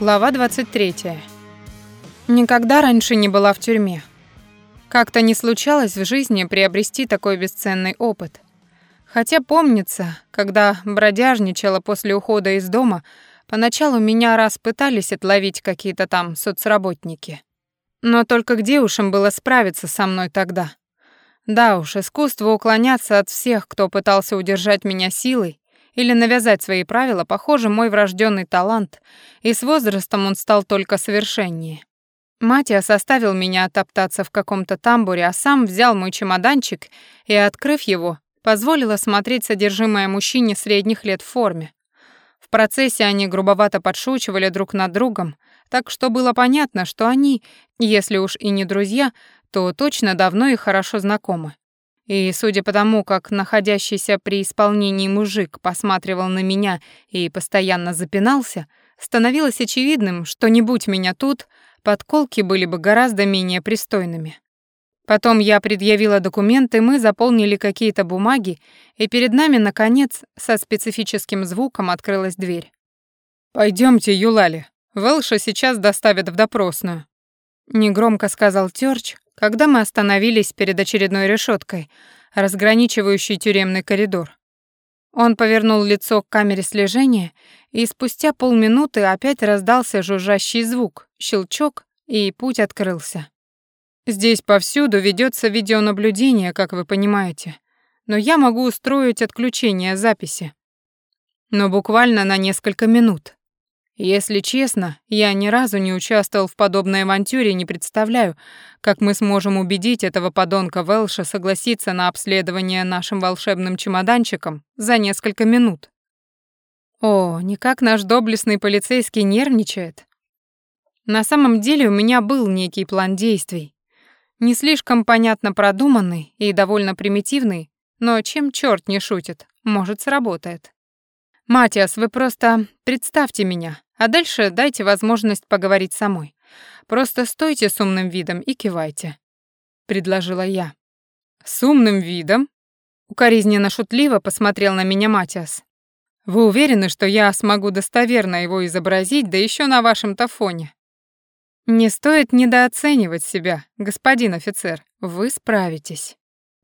Глава 23. Никогда раньше не была в тюрьме. Как-то не случалось в жизни приобрести такой бесценный опыт. Хотя помнится, когда бродяжничала после ухода из дома, поначалу меня раз пытались отловить какие-то там соцработники. Но только где уж им было справиться со мной тогда? Да уж, искусство уклоняться от всех, кто пытался удержать меня силой, или навязать свои правила, похоже, мой врожденный талант, и с возрастом он стал только совершеннее. Матиас оставил меня топтаться в каком-то тамбуре, а сам взял мой чемоданчик и, открыв его, позволил осмотреть содержимое мужчине средних лет в форме. В процессе они грубовато подшучивали друг над другом, так что было понятно, что они, если уж и не друзья, то точно давно и хорошо знакомы. И судя по тому, как находящийся при исполнении мужик посматривал на меня и постоянно запинался, становилось очевидным, что не будь меня тут, подколки были бы гораздо менее пристойными. Потом я предъявила документы, мы заполнили какие-то бумаги, и перед нами, наконец, со специфическим звуком открылась дверь. Пойдемте, Юлали. Вэлша сейчас доставят в допросную», — негромко сказал Тёрч, когда мы остановились перед очередной решеткой, разграничивающей тюремный коридор. Он повернул лицо к камере слежения, и спустя полминуты опять раздался жужжащий звук, щелчок, и путь открылся. Здесь повсюду ведется видеонаблюдение, как вы понимаете, но я могу устроить отключение записи. Но буквально на несколько минут. Если честно, я ни разу не участвовал в подобной авантюре и не представляю, как мы сможем убедить этого подонка Велша согласиться на обследование нашим волшебным чемоданчиком за несколько минут. О, никак наш доблестный полицейский нервничает. На самом деле у меня был некий план действий. Не слишком понятно продуманный и довольно примитивный, но чем черт не шутит, может, сработает. «Матиас, вы просто представьте меня, а дальше дайте возможность поговорить самой. Просто стойте с умным видом и кивайте», — предложила я. «С умным видом?» — укоризненно шутливо посмотрел на меня Матиас. «Вы уверены, что я смогу достоверно его изобразить, да еще на вашем-то фоне?» «Не стоит недооценивать себя, господин офицер. Вы справитесь.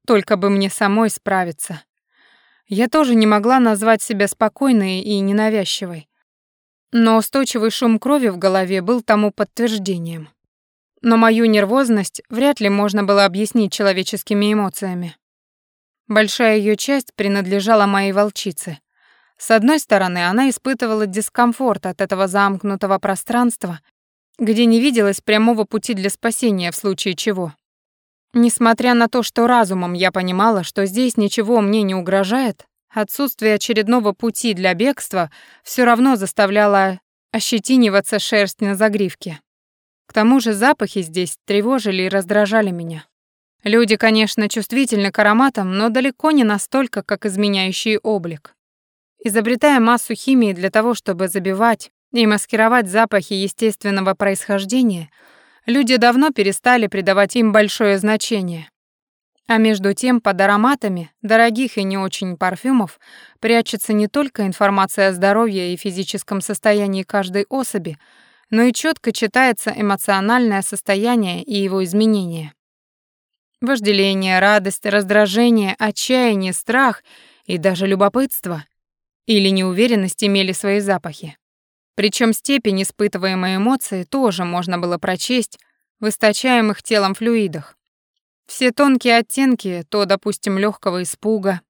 Только бы мне самой справиться. Я тоже не могла назвать себя спокойной и ненавязчивой. Но устойчивый шум крови в голове был тому подтверждением. Но мою нервозность вряд ли можно было объяснить человеческими эмоциями. Большая ее часть принадлежала моей волчице. С одной стороны, она испытывала дискомфорт от этого замкнутого пространства, где не виделось прямого пути для спасения в случае чего. Несмотря на то, что разумом я понимала, что здесь ничего мне не угрожает, Отсутствие очередного пути для бегства все равно заставляло ощетиниваться шерсть на загривке. К тому же запахи здесь тревожили и раздражали меня. Люди, конечно, чувствительны к ароматам, но далеко не настолько, как изменяющий облик. Изобретая массу химии для того, чтобы забивать и маскировать запахи естественного происхождения, люди давно перестали придавать им большое значение. А между тем, под ароматами дорогих и не очень парфюмов прячется не только информация о здоровье и физическом состоянии каждой особи, но и четко читается эмоциональное состояние и его изменения. Вожделение, радость, раздражение, отчаяние, страх и даже любопытство или неуверенность имели свои запахи. Причем степень испытываемой эмоции тоже можно было прочесть в источаемых телом флюидах. Все тонкие оттенки, то, допустим, легкого испуга,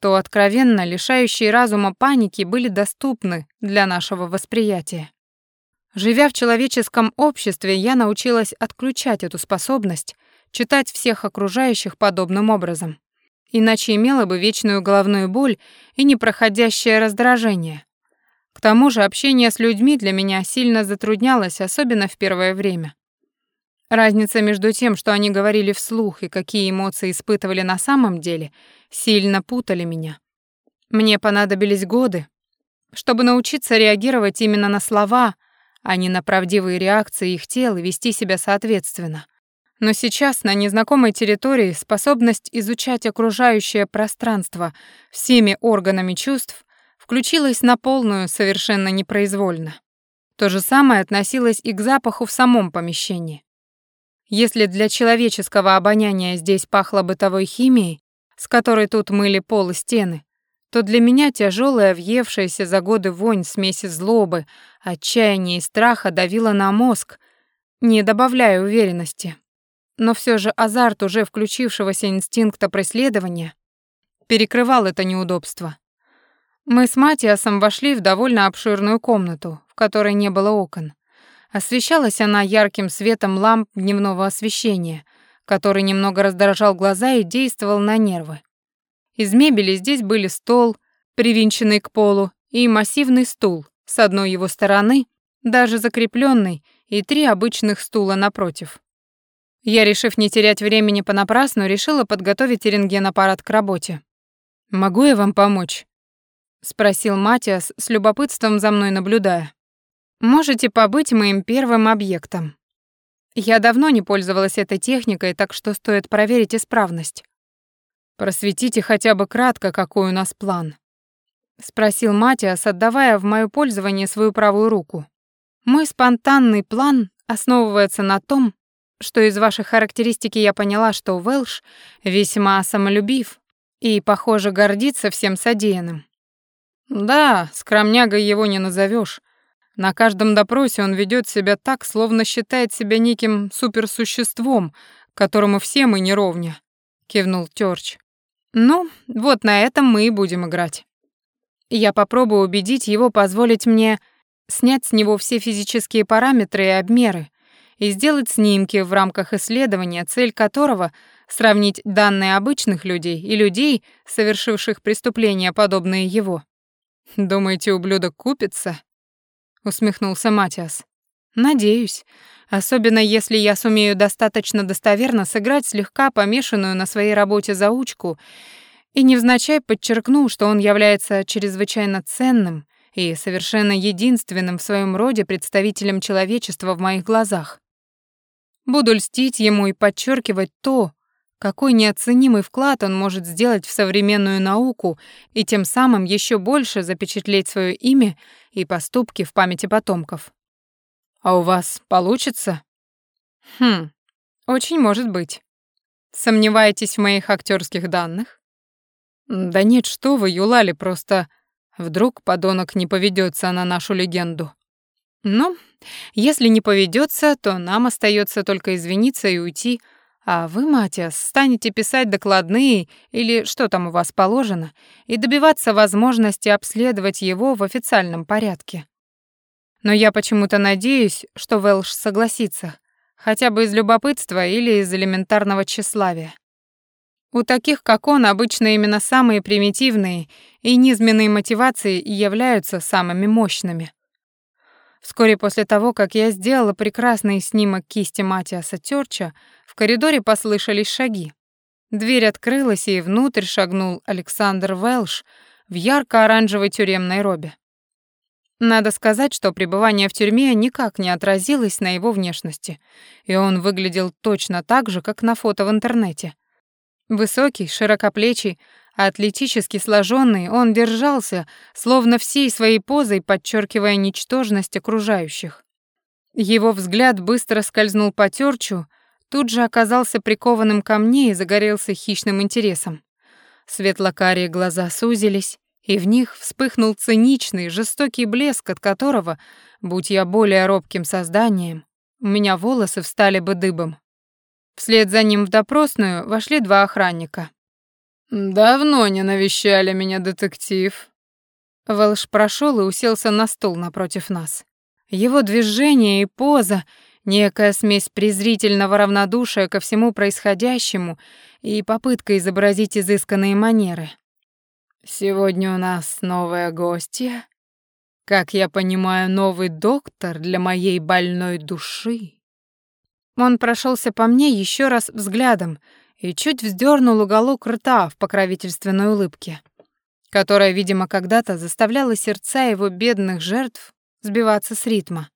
то откровенно лишающие разума паники были доступны для нашего восприятия. Живя в человеческом обществе, я научилась отключать эту способность, читать всех окружающих подобным образом. Иначе имела бы вечную головную боль и непроходящее раздражение. Тому же общение с людьми для меня сильно затруднялось, особенно в первое время. Разница между тем, что они говорили вслух и какие эмоции испытывали на самом деле, сильно путали меня. Мне понадобились годы, чтобы научиться реагировать именно на слова, а не на правдивые реакции их тел и вести себя соответственно. Но сейчас на незнакомой территории способность изучать окружающее пространство всеми органами чувств включилась на полную совершенно непроизвольно. То же самое относилось и к запаху в самом помещении. Если для человеческого обоняния здесь пахло бытовой химией, с которой тут мыли пол и стены, то для меня тяжелая, въевшаяся за годы вонь смеси злобы, отчаяния и страха давила на мозг, не добавляя уверенности. Но все же азарт уже включившегося инстинкта преследования перекрывал это неудобство. Мы с Матиасом вошли в довольно обширную комнату, в которой не было окон. Освещалась она ярким светом ламп дневного освещения, который немного раздражал глаза и действовал на нервы. Из мебели здесь были стол, привинченный к полу, и массивный стул с одной его стороны, даже закрепленный, и три обычных стула напротив. Я, решив не терять времени понапрасну, решила подготовить рентген-аппарат к работе. «Могу я вам помочь?» Спросил Матиас с любопытством за мной наблюдая. Можете побыть моим первым объектом. Я давно не пользовалась этой техникой, так что стоит проверить исправность. Просветите хотя бы кратко, какой у нас план, спросил Матиас, отдавая в моё пользование свою правую руку. Мой спонтанный план основывается на том, что из вашей характеристики я поняла, что Вэлш весьма самолюбив и, похоже, гордится всем содеянным. Да, скромнягой его не назовешь. На каждом допросе он ведет себя так, словно считает себя неким суперсуществом, которому все мы не ровня, кивнул Тёрч. Ну, вот на этом мы и будем играть. Я попробую убедить его позволить мне снять с него все физические параметры и обмеры и сделать снимки в рамках исследования, цель которого сравнить данные обычных людей и людей, совершивших преступления, подобные его. «Думаете, ублюдок купится?» — усмехнулся Матиас. «Надеюсь. Особенно если я сумею достаточно достоверно сыграть слегка помешанную на своей работе заучку и невзначай подчеркну, что он является чрезвычайно ценным и совершенно единственным в своем роде представителем человечества в моих глазах. Буду льстить ему и подчеркивать то, какой неоценимый вклад он может сделать в современную науку и тем самым еще больше запечатлеть свое имя и поступки в памяти потомков. А у вас получится? Хм, очень может быть. Сомневаетесь в моих актерских данных? Да нет, что вы, Юлали, просто вдруг подонок не поведется на нашу легенду. Ну, если не поведется, то нам остается только извиниться и уйти, а вы, Матиас, станете писать докладные или что там у вас положено и добиваться возможности обследовать его в официальном порядке. Но я почему-то надеюсь, что Велш согласится, хотя бы из любопытства или из элементарного тщеславия. У таких, как он, обычно именно самые примитивные и низменные мотивации и являются самыми мощными. Вскоре после того, как я сделала прекрасный снимок кисти Матиаса Тёрча, в коридоре послышались шаги. Дверь открылась, и внутрь шагнул Александр Велш в ярко-оранжевой тюремной робе. Надо сказать, что пребывание в тюрьме никак не отразилось на его внешности, и он выглядел точно так же, как на фото в интернете. Высокий, широкоплечий, атлетически сложенный, он держался, словно всей своей позой подчеркивая ничтожность окружающих. Его взгляд быстро скользнул по Тёрчу, тут же оказался прикованным ко мне и загорелся хищным интересом. Светло-карие глаза сузились, и в них вспыхнул циничный, жестокий блеск, от которого, будь я более робким созданием, у меня волосы встали бы дыбом. Вслед за ним в допросную вошли два охранника. «Давно не навещали меня, детектив». Вэлш прошел и уселся на стул напротив нас. Его движение и поза, некая смесь презрительного равнодушия ко всему происходящему и попытка изобразить изысканные манеры. «Сегодня у нас новая гостья. Как я понимаю, новый доктор для моей больной души». Он прошелся по мне еще раз взглядом и чуть вздернул уголок рта в покровительственной улыбке, которая, видимо, когда-то заставляла сердца его бедных жертв сбиваться с ритма.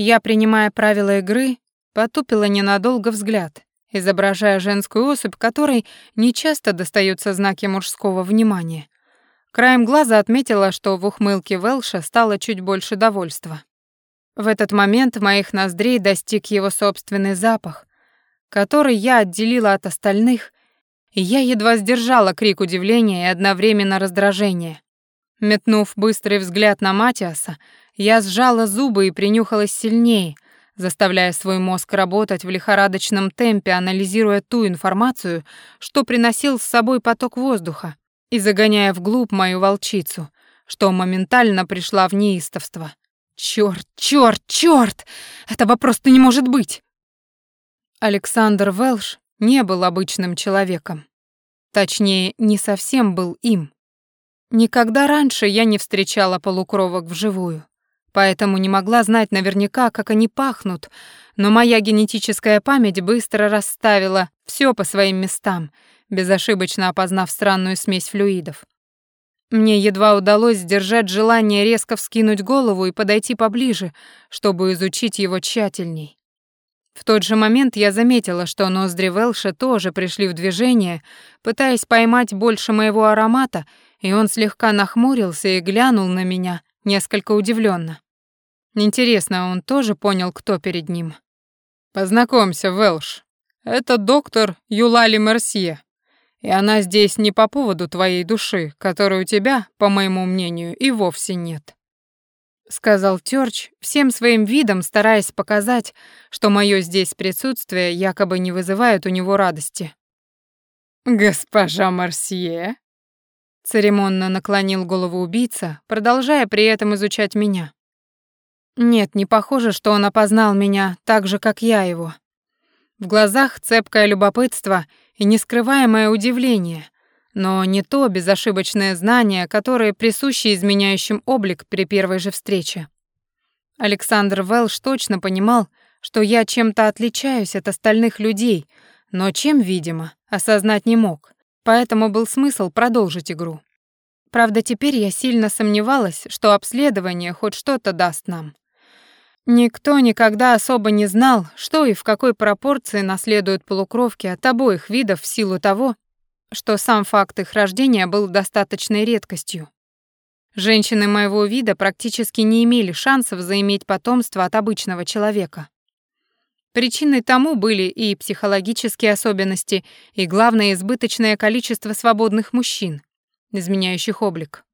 Я, принимая правила игры, потупила ненадолго взгляд, изображая женскую особь, которой нечасто достаются знаки мужского внимания. Краем глаза отметила, что в ухмылке Велша стало чуть больше довольства. В этот момент моих ноздрей достиг его собственный запах, который я отделила от остальных, и я едва сдержала крик удивления и одновременно раздражения. Метнув быстрый взгляд на Матиаса, я сжала зубы и принюхалась сильнее, заставляя свой мозг работать в лихорадочном темпе, анализируя ту информацию, что приносил с собой поток воздуха, и загоняя вглубь мою волчицу, что моментально пришла в неистовство. Чёрт, чёрт, чёрт! Этого просто не может быть! Александр Велш не был обычным человеком. Точнее, не совсем был им. Никогда раньше я не встречала полукровок вживую, поэтому не могла знать наверняка, как они пахнут, но моя генетическая память быстро расставила все по своим местам, безошибочно опознав странную смесь флюидов. Мне едва удалось сдержать желание резко вскинуть голову и подойти поближе, чтобы изучить его тщательней. В тот же момент я заметила, что ноздри Велша тоже пришли в движение, пытаясь поймать больше моего аромата, и он слегка нахмурился и глянул на меня, несколько удивленно. Интересно, он тоже понял, кто перед ним. «Познакомься, Велш. Это доктор Юлали Мерсье. И она здесь не по поводу твоей души, которой у тебя, по моему мнению, и вовсе нет» сказал Тёрч, всем своим видом стараясь показать, что моё здесь присутствие якобы не вызывает у него радости. «Госпожа Марсье?» Церемонно наклонил голову убийца, продолжая при этом изучать меня. Нет, не похоже, что он опознал меня так же, как я его. В глазах цепкое любопытство и нескрываемое удивление — но не то безошибочное знание, которое присуще изменяющим облик при первой же встрече. Александр Велш точно понимал, что я чем-то отличаюсь от остальных людей, но чем, видимо, осознать не мог, поэтому был смысл продолжить игру. Правда, теперь я сильно сомневалась, что обследование хоть что-то даст нам. Никто никогда особо не знал, что и в какой пропорции наследуют полукровки от обоих видов в силу того, что сам факт их рождения был достаточной редкостью. Женщины моего вида практически не имели шансов заиметь потомство от обычного человека. Причиной тому были и психологические особенности, и, главное, избыточное количество свободных мужчин, изменяющих облик.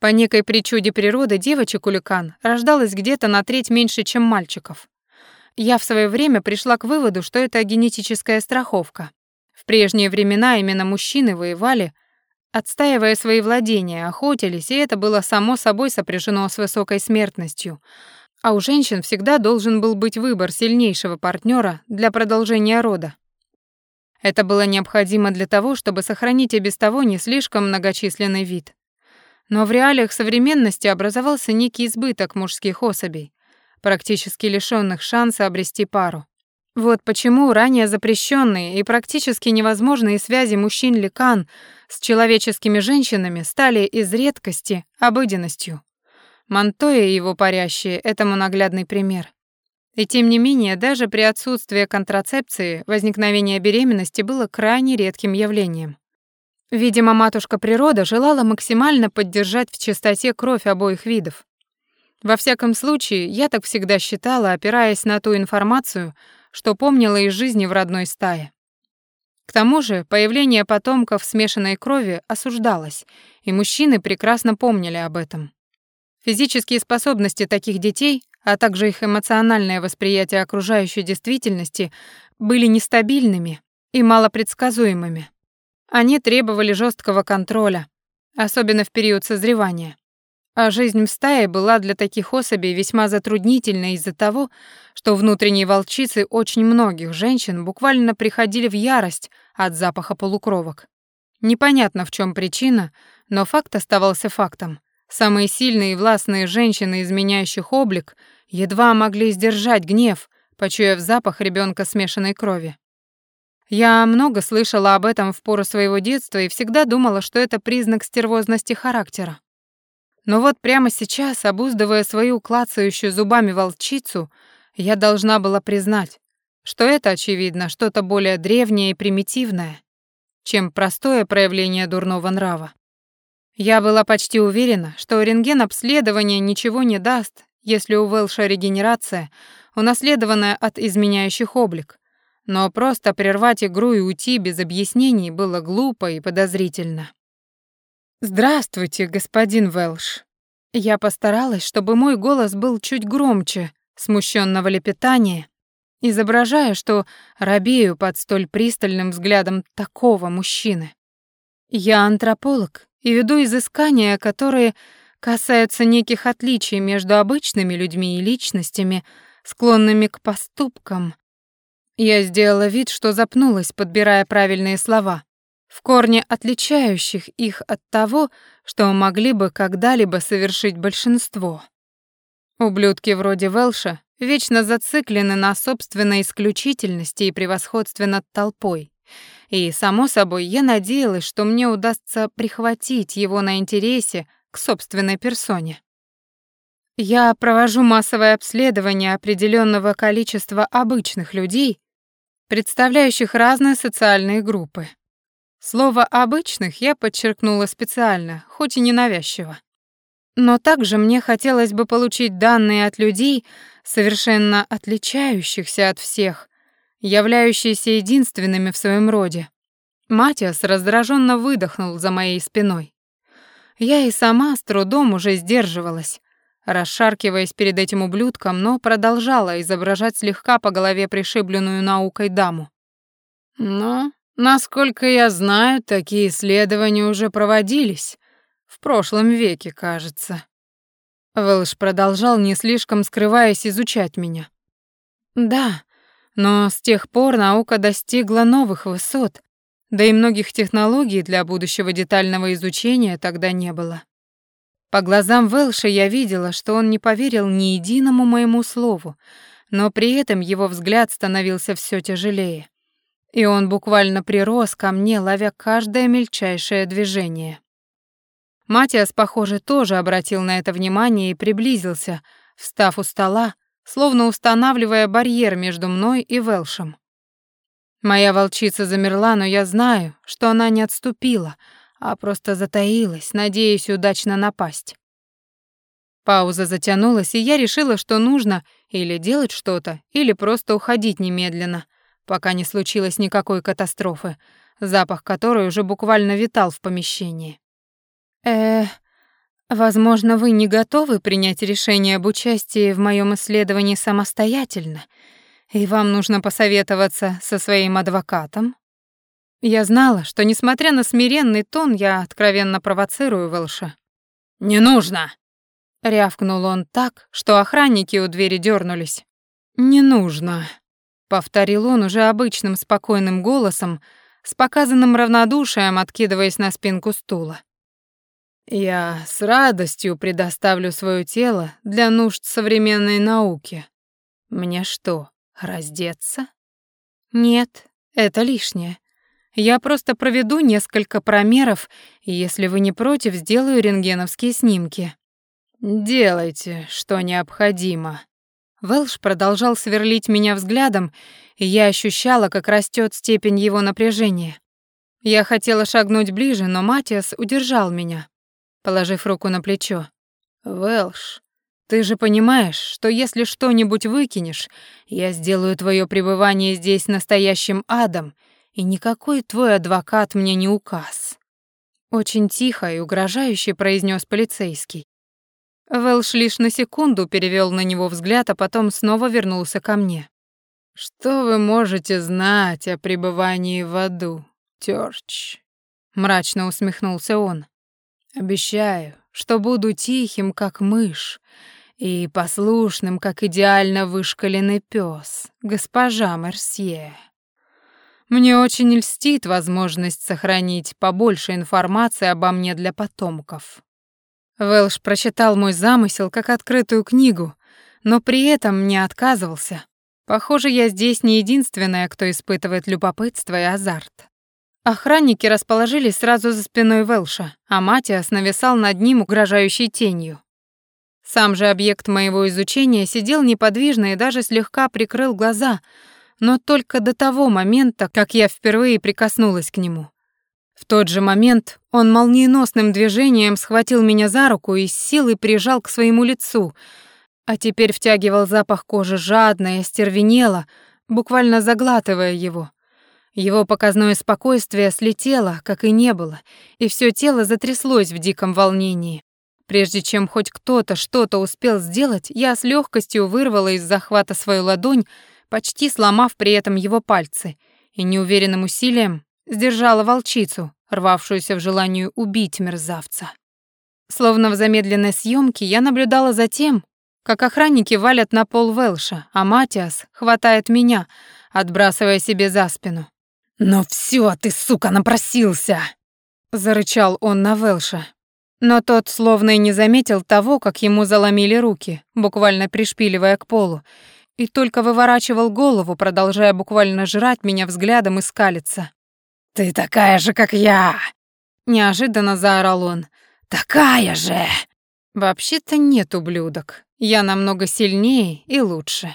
По некой причуде природы девочек-уликан рождалось где-то на треть меньше, чем мальчиков. Я в свое время пришла к выводу, что это генетическая страховка. В прежние времена именно мужчины воевали, отстаивая свои владения, охотились, и это было само собой сопряжено с высокой смертностью. А у женщин всегда должен был быть выбор сильнейшего партнера для продолжения рода. Это было необходимо для того, чтобы сохранить и без того не слишком многочисленный вид. Но в реалиях современности образовался некий избыток мужских особей, практически лишённых шанса обрести пару. Вот почему ранее запрещенные и практически невозможные связи мужчин-лекан с человеческими женщинами стали из редкости обыденностью. Монтоя и его парящие этому наглядный пример. И тем не менее, даже при отсутствии контрацепции возникновение беременности было крайне редким явлением. Видимо, матушка природа желала максимально поддержать в чистоте кровь обоих видов. Во всяком случае, я так всегда считала, опираясь на ту информацию, что помнила из жизни в родной стае. К тому же появление потомков смешанной крови осуждалось, и мужчины прекрасно помнили об этом. Физические способности таких детей, а также их эмоциональное восприятие окружающей действительности были нестабильными и малопредсказуемыми. Они требовали жесткого контроля, особенно в период созревания. А жизнь в стае была для таких особей весьма затруднительной из-за того, что внутренние волчицы очень многих женщин буквально приходили в ярость от запаха полукровок. Непонятно, в чем причина, но факт оставался фактом. Самые сильные и властные женщины, изменяющих облик, едва могли сдержать гнев, почуяв запах ребенка смешанной крови. Я много слышала об этом в пору своего детства и всегда думала, что это признак стервозности характера. Но вот прямо сейчас, обуздывая свою клацающую зубами волчицу, я должна была признать, что это, очевидно, что-то более древнее и примитивное, чем простое проявление дурного нрава. Я была почти уверена, что рентген-обследование ничего не даст, если у Вэлша регенерация, унаследованная от изменяющих облик. Но просто прервать игру и уйти без объяснений было глупо и подозрительно. «Здравствуйте, господин Вэлш». Я постаралась, чтобы мой голос был чуть громче смущенного лепетания, изображая, что робею под столь пристальным взглядом такого мужчины. Я антрополог и веду изыскания, которые касаются неких отличий между обычными людьми и личностями, склонными к поступкам. Я сделала вид, что запнулась, подбирая правильные слова, в корне отличающих их от того, что могли бы когда-либо совершить большинство. Ублюдки вроде Велша вечно зациклены на собственной исключительности и превосходстве над толпой. И, само собой, я надеялась, что мне удастся прихватить его на интересе к собственной персоне. Я провожу массовое обследование определенного количества обычных людей, представляющих разные социальные группы. Слово «обычных» я подчеркнула специально, хоть и ненавязчиво. Но также мне хотелось бы получить данные от людей, совершенно отличающихся от всех, являющиеся единственными в своем роде. Матиас раздраженно выдохнул за моей спиной. Я и сама с трудом уже сдерживалась, расшаркиваясь перед этим ублюдком, но продолжала изображать слегка по голове пришибленную наукой даму. Но, насколько я знаю, такие исследования уже проводились. В прошлом веке, кажется. Вэлш продолжал, не слишком скрываясь, изучать меня. Да, но с тех пор наука достигла новых высот, да и многих технологий для будущего детального изучения тогда не было. По глазам Вэлша я видела, что он не поверил ни единому моему слову, но при этом его взгляд становился все тяжелее. И он буквально прирос ко мне, ловя каждое мельчайшее движение. Матиас, похоже, тоже обратил на это внимание и приблизился, встав у стола, словно устанавливая барьер между мной и Велшем. Моя волчица замерла, но я знаю, что она не отступила, а просто затаилась, надеясь удачно напасть. Пауза затянулась, и я решила, что нужно или делать что-то, или просто уходить немедленно, пока не случилось никакой катастрофы, запах которой уже буквально витал в помещении. Э, возможно, вы не готовы принять решение об участии в моем исследовании самостоятельно, и вам нужно посоветоваться со своим адвокатом. Я знала, что, несмотря на смиренный тон, я откровенно провоцирую Вэлша. «Не нужно!» — рявкнул он так, что охранники у двери дернулись. «Не нужно», — повторил он уже обычным спокойным голосом, с показанным равнодушием, откидываясь на спинку стула. Я с радостью предоставлю свое тело для нужд современной науки. Мне что, раздеться? Нет, это лишнее. Я просто проведу несколько промеров, и если вы не против, сделаю рентгеновские снимки. Делайте, что необходимо. Велш продолжал сверлить меня взглядом, и я ощущала, как растет степень его напряжения. Я хотела шагнуть ближе, но Матиас удержал меня положив руку на плечо. «Вэлш, ты же понимаешь, что если что-нибудь выкинешь, я сделаю твое пребывание здесь настоящим адом, и никакой твой адвокат мне не указ». Очень тихо и угрожающе произнес полицейский. Вэлш лишь на секунду перевел на него взгляд, а потом снова вернулся ко мне. «Что вы можете знать о пребывании в аду, Тёрч?» Мрачно усмехнулся он. Обещаю, что буду тихим, как мышь, и послушным, как идеально вышкаленный пес, госпожа Мерсье. Мне очень льстит возможность сохранить побольше информации обо мне для потомков. Велш прочитал мой замысел как открытую книгу, но при этом не отказывался. Похоже, я здесь не единственная, кто испытывает любопытство и азарт. Охранники расположились сразу за спиной Велша, а Матиас нависал над ним угрожающей тенью. Сам же объект моего изучения сидел неподвижно и даже слегка прикрыл глаза, но только до того момента, как я впервые прикоснулась к нему. В тот же момент он молниеносным движением схватил меня за руку и с силой прижал к своему лицу, а теперь втягивал запах кожи жадно и остервенело, буквально заглатывая его. Его показное спокойствие слетело, как и не было, и все тело затряслось в диком волнении. Прежде чем хоть кто-то что-то успел сделать, я с легкостью вырвала из захвата свою ладонь, почти сломав при этом его пальцы, и неуверенным усилием сдержала волчицу, рвавшуюся в желании убить мерзавца. Словно в замедленной съемке я наблюдала за тем, как охранники валят на пол Велша, а Матиас хватает меня, отбрасывая себе за спину. «Ну все, ты, сука, напросился!» — зарычал он на Велша. Но тот словно и не заметил того, как ему заломили руки, буквально пришпиливая к полу, и только выворачивал голову, продолжая буквально жрать меня взглядом и скалиться. «Ты такая же, как я!» Неожиданно заорал он. «Такая же!» «Вообще-то нет, ублюдок. Я намного сильнее и лучше».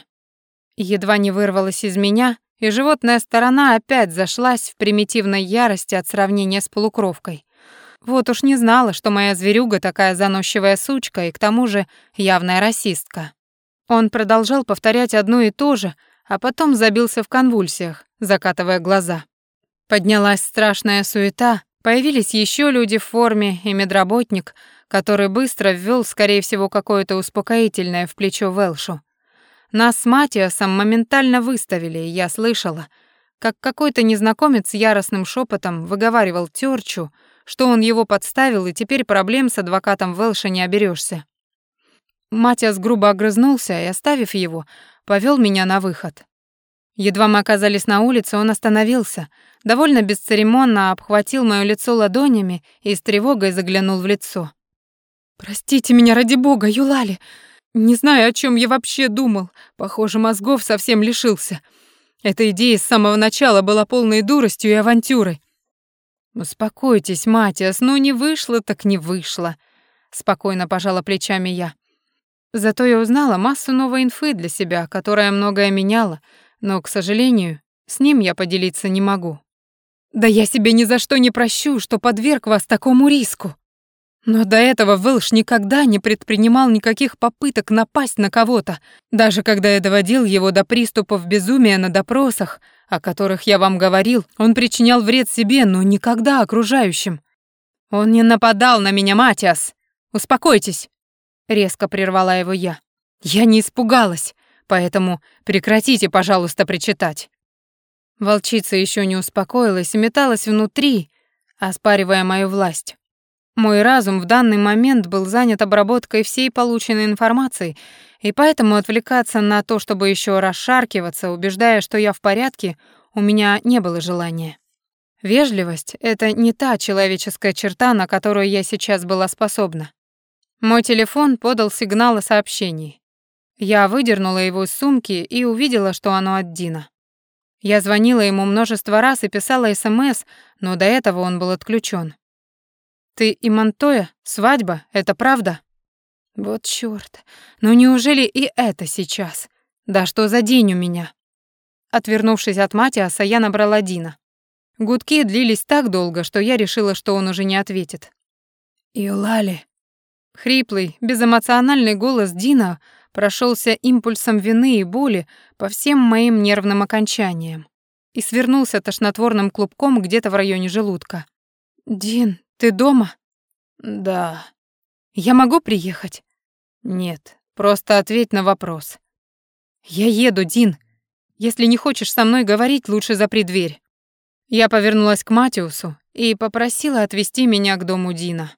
Едва не вырвалась из меня, и животная сторона опять зашлась в примитивной ярости от сравнения с полукровкой. Вот уж не знала, что моя зверюга такая заносчивая сучка и к тому же явная расистка. Он продолжал повторять одно и то же, а потом забился в конвульсиях, закатывая глаза. Поднялась страшная суета, появились еще люди в форме и медработник, который быстро ввел, скорее всего, какое-то успокоительное в плечо Велшу. Нас с Матиасом моментально выставили, я слышала, как какой-то незнакомец яростным шепотом выговаривал Тёрчу, что он его подставил, и теперь проблем с адвокатом Велша не оберешься. Матиас грубо огрызнулся и, оставив его, повел меня на выход. Едва мы оказались на улице, он остановился, довольно бесцеремонно обхватил моё лицо ладонями и с тревогой заглянул в лицо. «Простите меня, ради бога, Юлали. Не знаю, о чем я вообще думал. Похоже, мозгов совсем лишился. Эта идея с самого начала была полной дуростью и авантюрой. «Успокойтесь, Матиас, ну не вышло так не вышло», — спокойно пожала плечами я. Зато я узнала массу новой инфы для себя, которая многое меняла, но, к сожалению, с ним я поделиться не могу. Да я себе ни за что не прощу, что подверг вас такому риску. Но до этого Вэлш никогда не предпринимал никаких попыток напасть на кого-то, даже когда я доводил его до приступов безумия на допросах, о которых я вам говорил, он причинял вред себе, но никогда окружающим. Он не нападал на меня, Матиас. Успокойтесь, резко прервала его я. Я не испугалась, поэтому прекратите, пожалуйста, причитать. Волчица еще не успокоилась и металась внутри, оспаривая мою власть. Мой разум в данный момент был занят обработкой всей полученной информации, и поэтому отвлекаться на то, чтобы еще расшаркиваться, убеждая, что я в порядке, у меня не было желания. Вежливость — это не та человеческая черта, на которую я сейчас была способна. Мой телефон подал сигнал о сообщении. Я выдернула его из сумки и увидела, что оно от Дина. Я звонила ему множество раз и писала СМС, но до этого он был отключен. Ты и Монтоя? Свадьба? Это правда? Вот чёрт. Ну неужели и это сейчас? Да что за день у меня? Отвернувшись от Матиаса, я набрала Дина. Гудки длились так долго, что я решила, что он уже не ответит. «Юлали». Хриплый, безэмоциональный голос Дина прошелся импульсом вины и боли по всем моим нервным окончаниям и свернулся тошнотворным клубком где-то в районе желудка. «Дин, ты дома? Да. Я могу приехать? Нет, просто ответь на вопрос. Я еду, Дин. Если не хочешь со мной говорить, лучше запри дверь. Я повернулась к Матиусу и попросила отвезти меня к дому Дина.